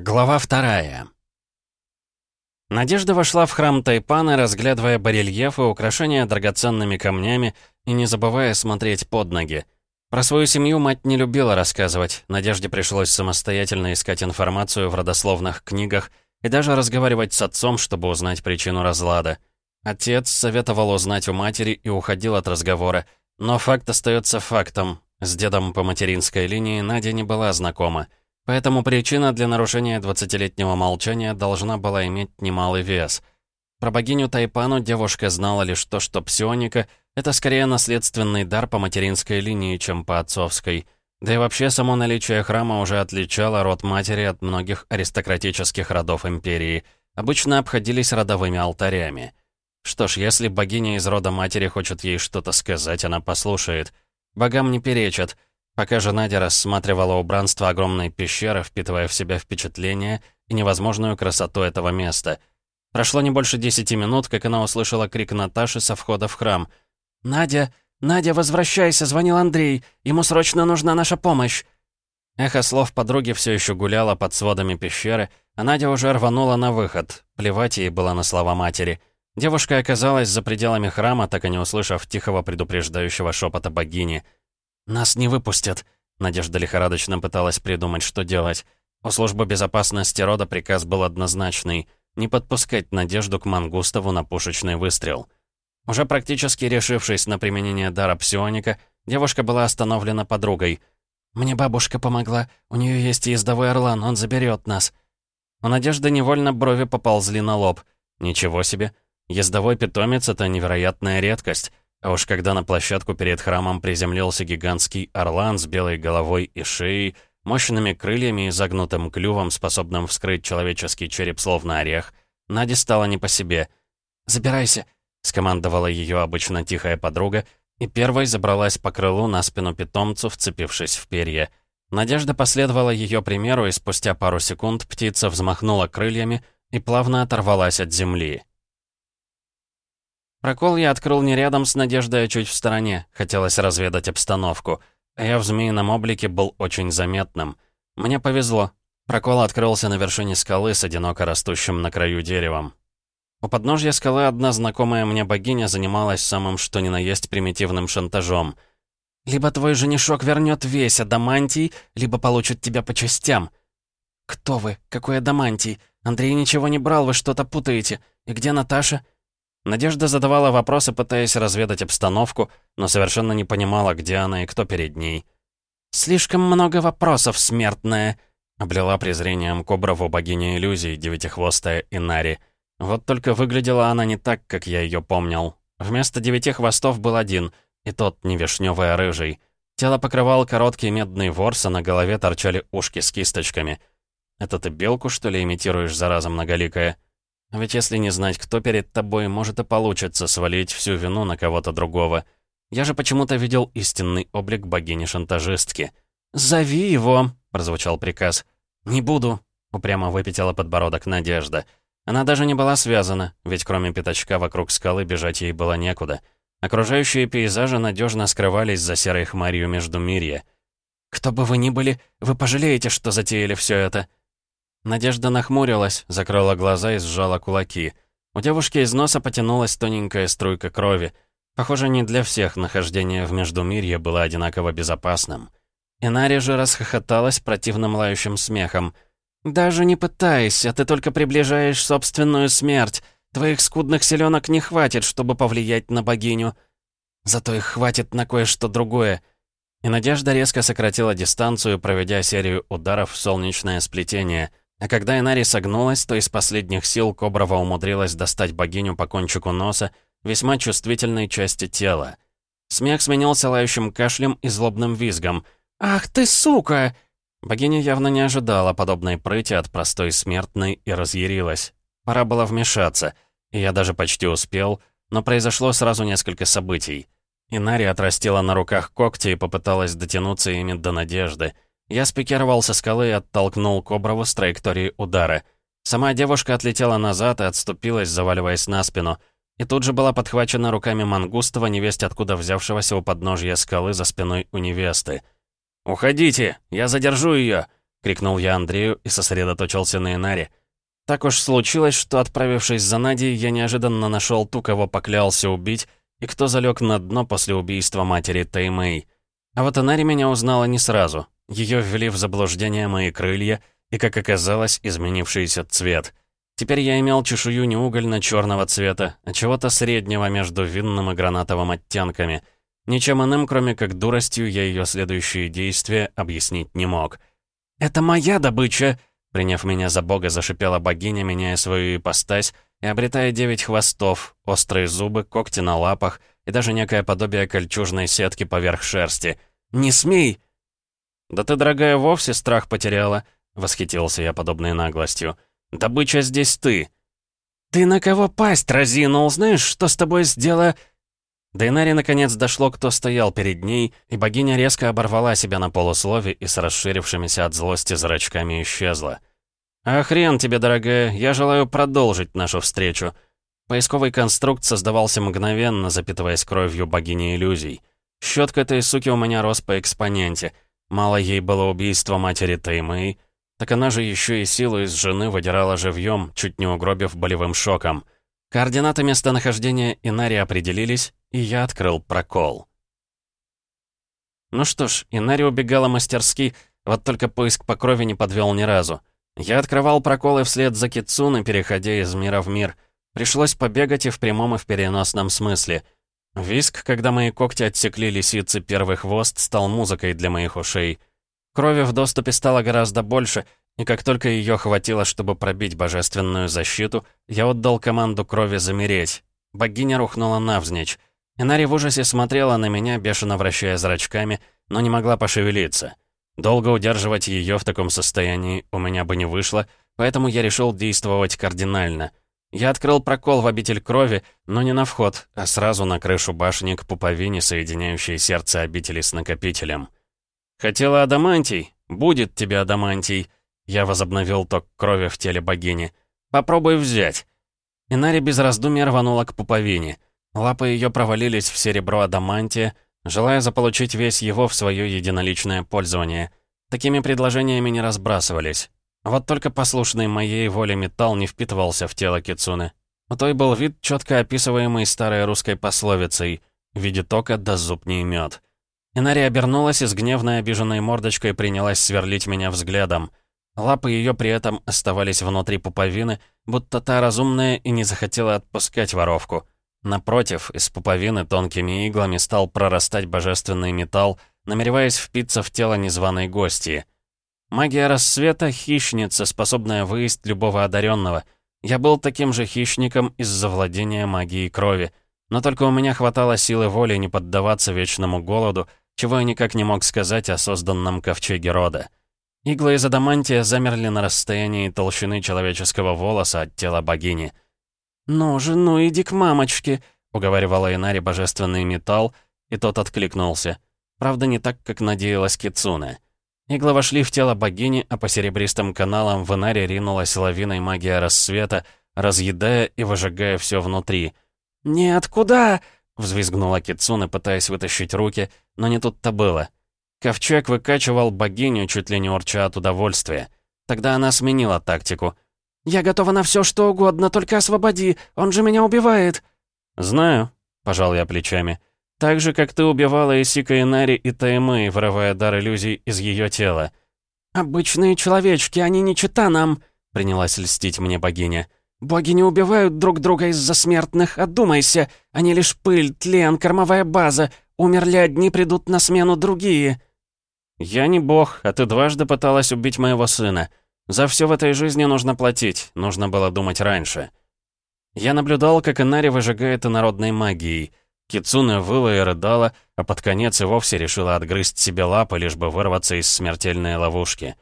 Глава вторая. Надежда вошла в храм Тайпана, разглядывая барельефы, украшения драгоценными камнями и не забывая смотреть под ноги. Про свою семью мать не любила рассказывать, Надежде пришлось самостоятельно искать информацию в родословных книгах и даже разговаривать с отцом, чтобы узнать причину разлада. Отец советовал узнать у матери и уходил от разговора, но факт остается фактом. С дедом по материнской линии Надя не была знакома. Поэтому причина для нарушения 20-летнего молчания должна была иметь немалый вес. Про богиню Тайпану девушка знала лишь то, что псионика — это скорее наследственный дар по материнской линии, чем по отцовской. Да и вообще само наличие храма уже отличало род матери от многих аристократических родов империи. Обычно обходились родовыми алтарями. Что ж, если богиня из рода матери хочет ей что-то сказать, она послушает. Богам не перечат — Пока же Надя рассматривала убранство огромной пещеры, впитывая в себя впечатление и невозможную красоту этого места. Прошло не больше десяти минут, как она услышала крик Наташи со входа в храм. «Надя! Надя, возвращайся!» — звонил Андрей. «Ему срочно нужна наша помощь!» Эхо слов подруги все еще гуляло под сводами пещеры, а Надя уже рванула на выход. Плевать ей было на слова матери. Девушка оказалась за пределами храма, так и не услышав тихого предупреждающего шепота богини — «Нас не выпустят», — Надежда лихорадочно пыталась придумать, что делать. У службы безопасности рода приказ был однозначный — не подпускать Надежду к Мангустову на пушечный выстрел. Уже практически решившись на применение дара псионика, девушка была остановлена подругой. «Мне бабушка помогла, у нее есть ездовой орлан, он заберет нас». У Надежды невольно брови поползли на лоб. «Ничего себе! Ездовой питомец — это невероятная редкость. А уж когда на площадку перед храмом приземлился гигантский орлан с белой головой и шеей, мощными крыльями и загнутым клювом, способным вскрыть человеческий череп словно орех, Наде стало не по себе. «Забирайся!» — скомандовала ее обычно тихая подруга, и первой забралась по крылу на спину питомцу, вцепившись в перья. Надежда последовала ее примеру, и спустя пару секунд птица взмахнула крыльями и плавно оторвалась от земли. Прокол я открыл не рядом с Надеждой, а чуть в стороне. Хотелось разведать обстановку. Я в змеином облике был очень заметным. Мне повезло. Прокол открылся на вершине скалы с одиноко растущим на краю деревом. У подножья скалы одна знакомая мне богиня занималась самым что ни на есть примитивным шантажом. «Либо твой женишок вернет весь адамантий, либо получит тебя по частям». «Кто вы? Какой адамантий? Андрей ничего не брал, вы что-то путаете. И где Наташа?» Надежда задавала вопросы, пытаясь разведать обстановку, но совершенно не понимала, где она и кто перед ней. «Слишком много вопросов, смертная!» — облила презрением Коброву богиня иллюзий, девятихвостая Инари. Вот только выглядела она не так, как я ее помнил. Вместо девяти хвостов был один, и тот не вишневый, а рыжий. Тело покрывал короткий медный ворс, а на голове торчали ушки с кисточками. «Это ты белку, что ли, имитируешь, зараза многоликая?» Ведь если не знать, кто перед тобой, может и получится свалить всю вину на кого-то другого. Я же почему-то видел истинный облик богини-шантажистки. «Зови его!» — прозвучал приказ. «Не буду!» — упрямо выпятила подбородок Надежда. Она даже не была связана, ведь кроме пятачка вокруг скалы бежать ей было некуда. Окружающие пейзажи надежно скрывались за серой хмарью между мирья. «Кто бы вы ни были, вы пожалеете, что затеяли все это!» Надежда нахмурилась, закрыла глаза и сжала кулаки. У девушки из носа потянулась тоненькая струйка крови. Похоже, не для всех нахождение в Междумирье было одинаково безопасным. Инари же расхохоталась противным лающим смехом. «Даже не пытайся, ты только приближаешь собственную смерть. Твоих скудных селенок не хватит, чтобы повлиять на богиню. Зато их хватит на кое-что другое». И Надежда резко сократила дистанцию, проведя серию ударов в солнечное сплетение — а когда Инари согнулась, то из последних сил Коброва умудрилась достать богиню по кончику носа, весьма чувствительной части тела. Смех сменился лающим кашлем и злобным визгом. «Ах ты, сука!» Богиня явно не ожидала подобной прыти от простой смертной и разъярилась. Пора было вмешаться, и я даже почти успел, но произошло сразу несколько событий. Инари отрастила на руках когти и попыталась дотянуться ими до надежды — я спикировал со скалы и оттолкнул Коброву с траектории удара. Сама девушка отлетела назад и отступилась, заваливаясь на спину. И тут же была подхвачена руками Мангустова, невесть откуда взявшегося у подножья скалы за спиной у невесты. «Уходите! Я задержу ее!» — крикнул я Андрею и сосредоточился на Инаре. Так уж случилось, что, отправившись за Надей, я неожиданно нашел ту, кого поклялся убить, и кто залег на дно после убийства матери Таймэй. А вот Инари меня узнала не сразу. Ее ввели в заблуждение мои крылья и, как оказалось, изменившийся цвет. Теперь я имел чешую не угольно-черного цвета, а чего-то среднего между винным и гранатовым оттенками. Ничем иным, кроме как дуростью, я ее следующие действия объяснить не мог. «Это моя добыча!» Приняв меня за бога, зашипела богиня, меняя свою ипостась и обретая девять хвостов, острые зубы, когти на лапах и даже некое подобие кольчужной сетки поверх шерсти. «Не смей!» «Да ты, дорогая, вовсе страх потеряла», — восхитился я подобной наглостью. «Добыча здесь ты». «Ты на кого пасть разинул? Знаешь, что с тобой сделала...» До Инари наконец дошло, кто стоял перед ней, и богиня резко оборвала себя на полуслове и с расширившимися от злости зрачками исчезла. «А тебе, дорогая, я желаю продолжить нашу встречу». Поисковый конструкт создавался мгновенно, запитываясь кровью богини иллюзий. Счет к этой суке у меня рос по экспоненте. Мало ей было убийства матери Таймэй, так она же еще и силу из жены выдирала живьем, чуть не угробив болевым шоком. Координаты местонахождения Инари определились, и я открыл прокол. Ну что ж, Инари убегала мастерски, вот только поиск по крови не подвел ни разу. Я открывал проколы вслед за Китсуны, переходя из мира в мир. Пришлось побегать и в прямом, и в переносном смысле. Виск, когда мои когти отсекли лисицы первый хвост, стал музыкой для моих ушей. Крови в доступе стало гораздо больше, и как только ее хватило, чтобы пробить божественную защиту, я отдал команду крови замереть. Богиня рухнула навзничь. Инари в ужасе смотрела на меня, бешено вращая зрачками, но не могла пошевелиться. Долго удерживать ее в таком состоянии у меня бы не вышло, поэтому я решил действовать кардинально. Я открыл прокол в обитель крови, но не на вход, а сразу на крышу башни к пуповине, соединяющей сердце обители с накопителем. «Хотела адамантий? Будет тебе адамантий!» Я возобновил ток крови в теле богини. «Попробуй взять!» Инари без раздумья рванула к пуповине — Лапы ее провалились в серебро адамантия, желая заполучить весь его в свое единоличное пользование. Такими предложениями не разбрасывались. Вот только послушный моей воле металл не впитывался в тело Кицуны. У той был вид, четко описываемый старой русской пословицей «Видит око, да зуб не имет». Инари обернулась и с гневной обиженной мордочкой принялась сверлить меня взглядом. Лапы ее при этом оставались внутри пуповины, будто та разумная и не захотела отпускать воровку. Напротив, из пуповины тонкими иглами стал прорастать божественный металл, намереваясь впиться в тело незваной гости. Магия рассвета — хищница, способная выесть любого одаренного. Я был таким же хищником из-за владения магией крови. Но только у меня хватало силы воли не поддаваться вечному голоду, чего я никак не мог сказать о созданном ковчеге рода. Иглы из адамантия замерли на расстоянии толщины человеческого волоса от тела богини — «Ну же, ну иди к мамочке», — уговаривала Инари божественный металл, и тот откликнулся. Правда, не так, как надеялась Кицуне. Иглы вошли в тело богини, а по серебристым каналам в Инаре ринулась лавиной магия рассвета, разъедая и выжигая все внутри. «Нет, куда?» — взвизгнула Кицуне, пытаясь вытащить руки, но не тут-то было. Ковчег выкачивал богиню, чуть ли не урча от удовольствия. Тогда она сменила тактику — «Я готова на все, что угодно, только освободи, он же меня убивает!» «Знаю», — пожал я плечами. «Так же, как ты убивала Исика Инари и Таймы, вырывая дар иллюзий из ее тела». «Обычные человечки, они не чита нам», — принялась льстить мне богиня. «Боги не убивают друг друга из-за смертных, отдумайся. Они лишь пыль, тлен, кормовая база. Умерли одни, придут на смену другие». «Я не бог, а ты дважды пыталась убить моего сына. За все в этой жизни нужно платить, нужно было думать раньше. Я наблюдал, как Инари выжигает инородной магией. Кицуна выла и рыдала, а под конец и вовсе решила отгрызть себе лапы, лишь бы вырваться из смертельной ловушки.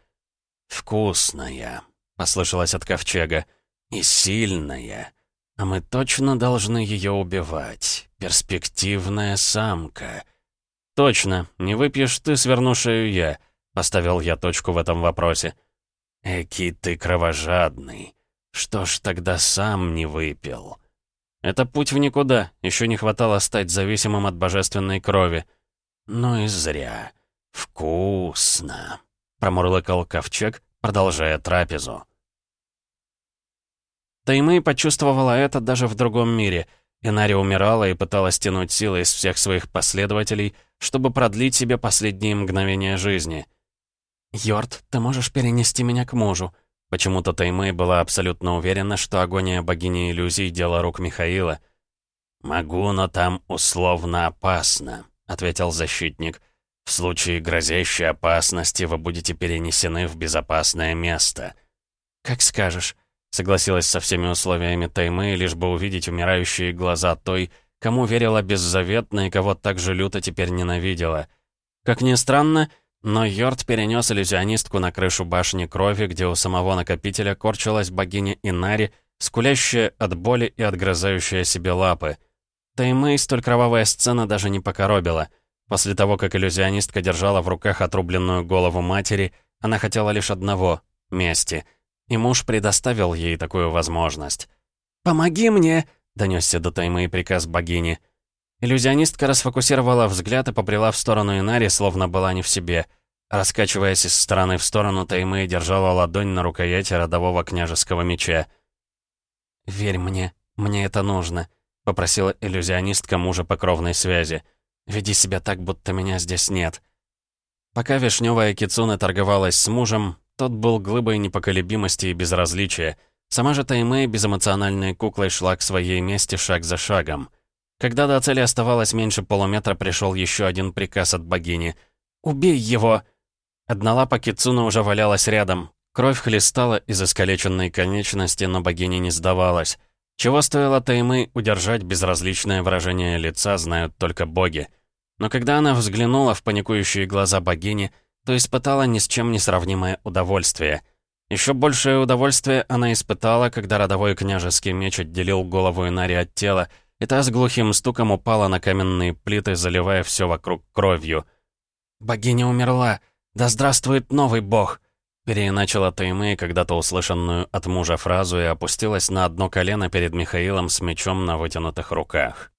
«Вкусная», — послышалось от ковчега, — «и сильная. А мы точно должны ее убивать. Перспективная самка». «Точно, не выпьешь ты, сверну шею я», — поставил я точку в этом вопросе. «Эки ты кровожадный. Что ж тогда сам не выпил?» «Это путь в никуда. Еще не хватало стать зависимым от божественной крови». «Ну и зря. Вкусно!» промурлыкал ковчег, продолжая трапезу. Таймэй почувствовала это даже в другом мире. Инари умирала и пыталась тянуть силы из всех своих последователей, чтобы продлить себе последние мгновения жизни. «Йорд, ты можешь перенести меня к мужу?» Почему-то Таймэй была абсолютно уверена, что агония богини иллюзий — дело рук Михаила. «Могу, но там условно опасно», — ответил защитник. «В случае грозящей опасности вы будете перенесены в безопасное место». «Как скажешь», — согласилась со всеми условиями Таймэй, лишь бы увидеть умирающие глаза той, кому верила беззаветно и кого так же люто теперь ненавидела. Как ни странно, но Йорд перенес иллюзионистку на крышу башни крови, где у самого накопителя корчилась богиня Инари, скулящая от боли и отгрызающая себе лапы. Таймэй столь кровавая сцена даже не покоробила. После того, как иллюзионистка держала в руках отрубленную голову матери, она хотела лишь одного — мести. И муж предоставил ей такую возможность. «Помоги мне!» — донесся до Таймэй приказ богини — Иллюзионистка расфокусировала взгляд и побрела в сторону Инари, словно была не в себе. Раскачиваясь из стороны в сторону, Таймэй держала ладонь на рукояти родового княжеского меча. «Верь мне, мне это нужно», — попросила иллюзионистка мужа по кровной связи. «Веди себя так, будто меня здесь нет». Пока Вишневая Кицуна торговалась с мужем, тот был глыбой непоколебимости и безразличия. Сама же Таймэй безэмоциональной куклой шла к своей мести шаг за шагом. Когда до цели оставалось меньше полуметра, пришел еще один приказ от богини. «Убей его!» Однолапа Кицуна уже валялась рядом. Кровь хлестала из искалеченной конечности, но богиня не сдавалась. Чего стоило Таймы удержать безразличное выражение лица, знают только боги. Но когда она взглянула в паникующие глаза богини, то испытала ни с чем не сравнимое удовольствие. Еще большее удовольствие она испытала, когда родовой княжеский меч отделил голову Инари от тела, и та с глухим стуком упала на каменные плиты, заливая все вокруг кровью. «Богиня умерла! Да здравствует новый бог!» Переиначила Таймэй когда-то услышанную от мужа фразу и опустилась на одно колено перед Михаилом с мечом на вытянутых руках.